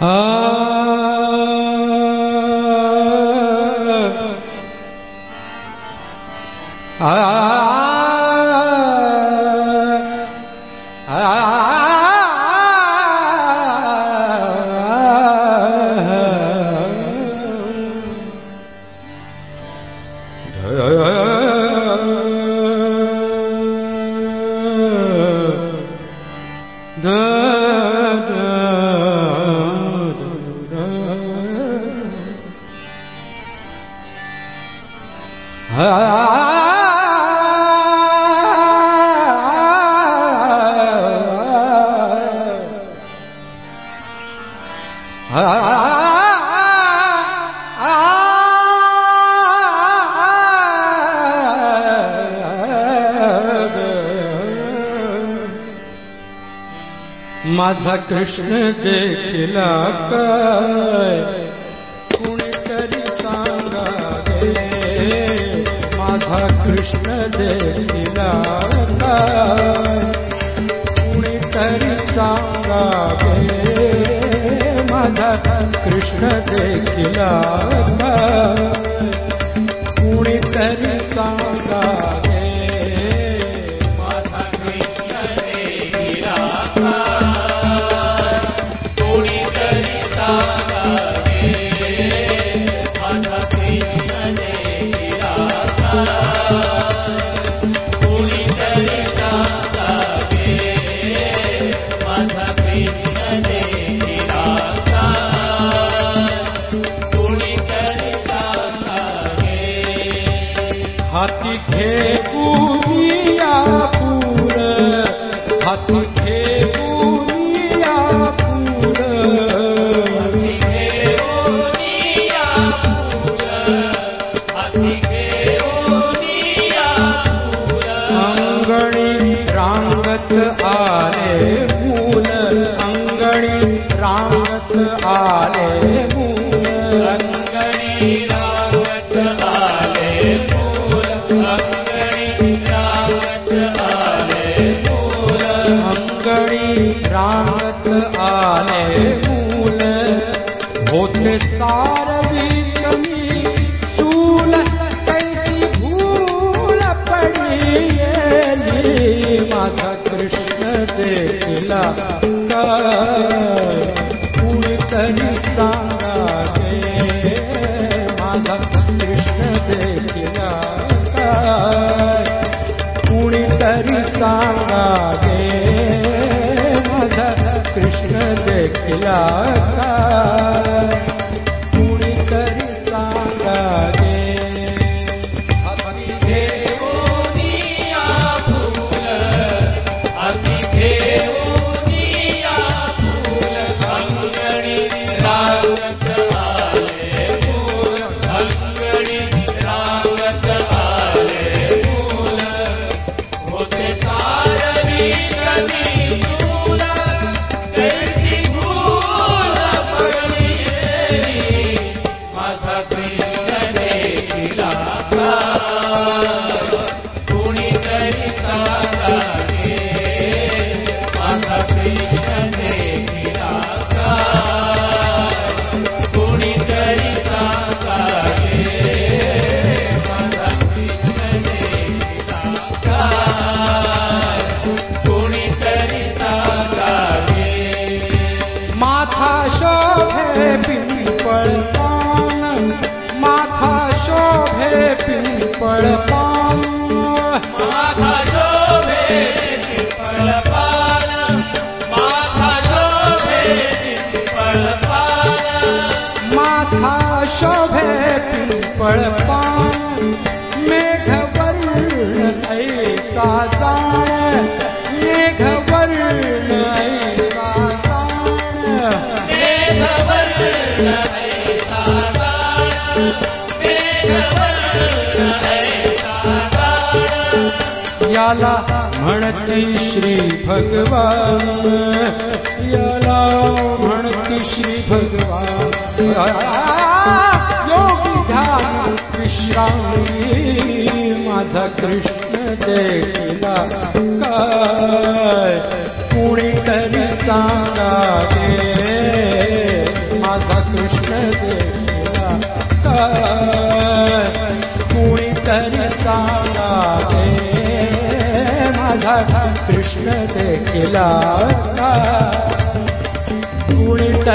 Ah. Madha Krishna जेका पूर करी से माधा कृष्ण जे पुण करी साब माधव कृष्ण देखिला कुणी तरी सांगा याला म्हणती श्री भगवान. याला म्हणती श्री भगवान. योगी ध्यान विश्रामी माझा कृष्ण देखला काय? कुणी तरी सांगा तर्ागे माझा कृष्ण देखला काय? राधा कृष्ण ते किला पुणित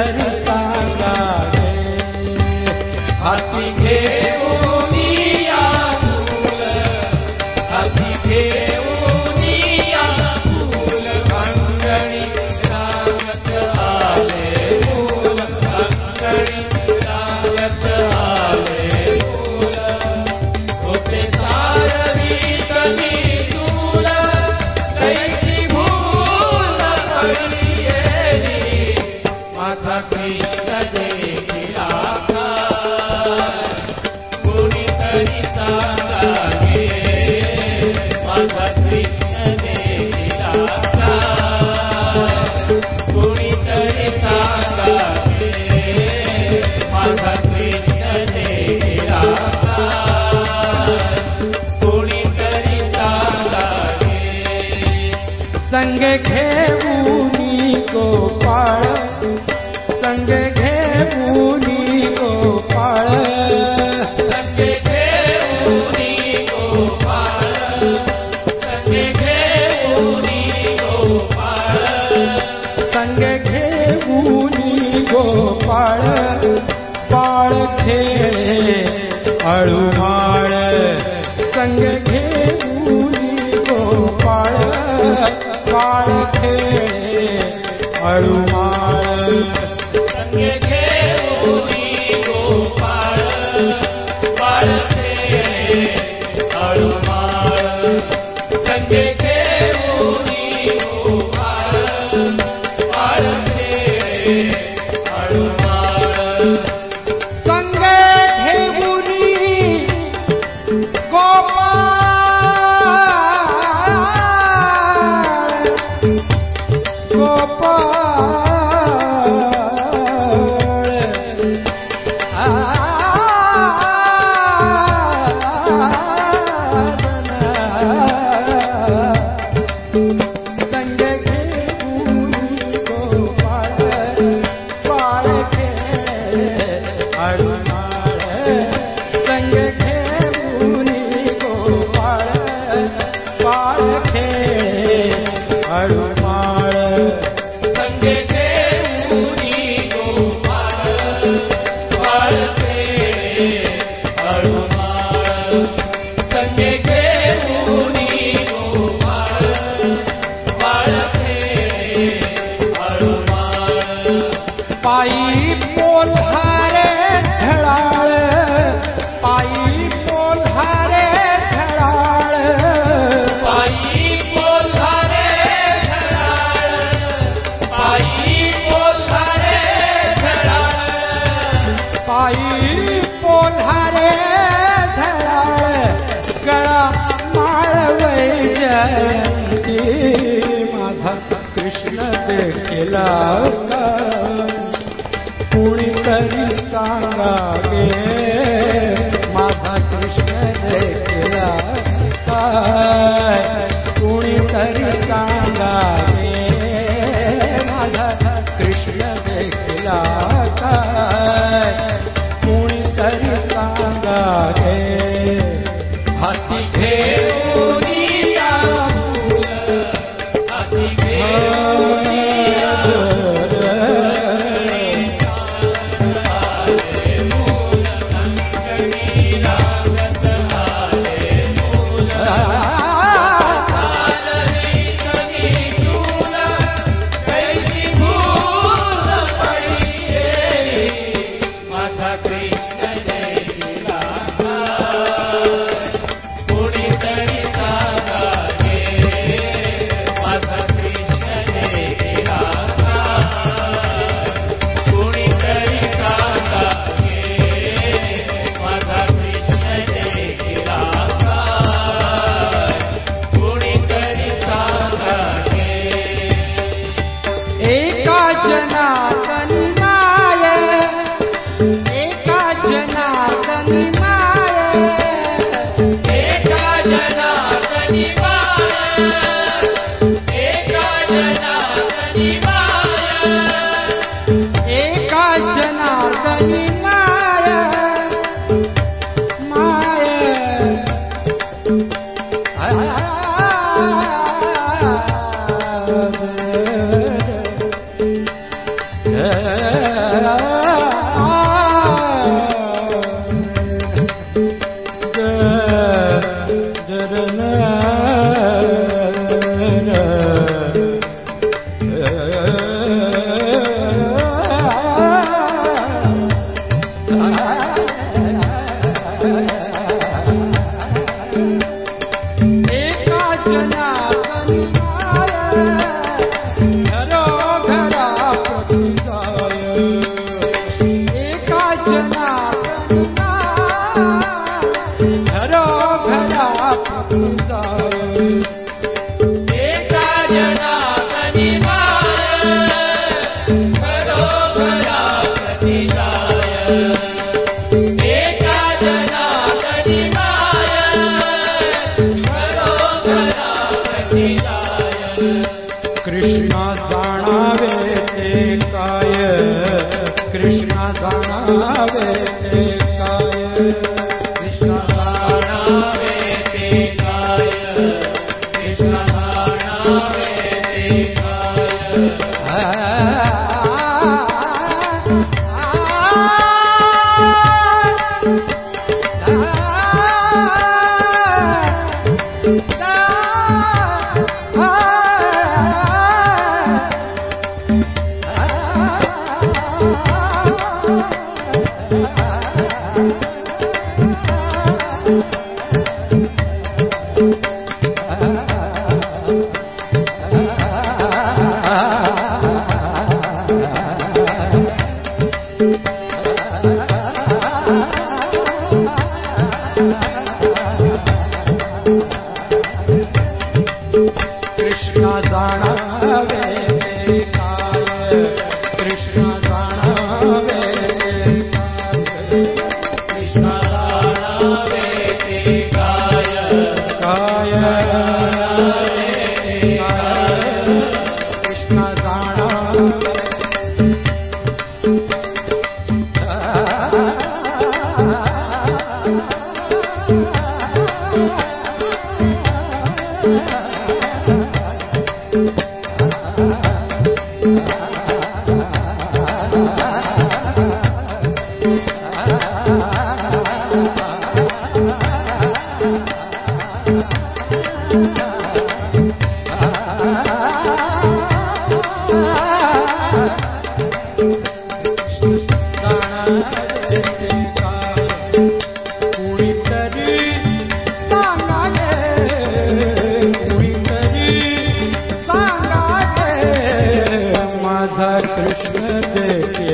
Maru Maru God.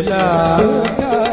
la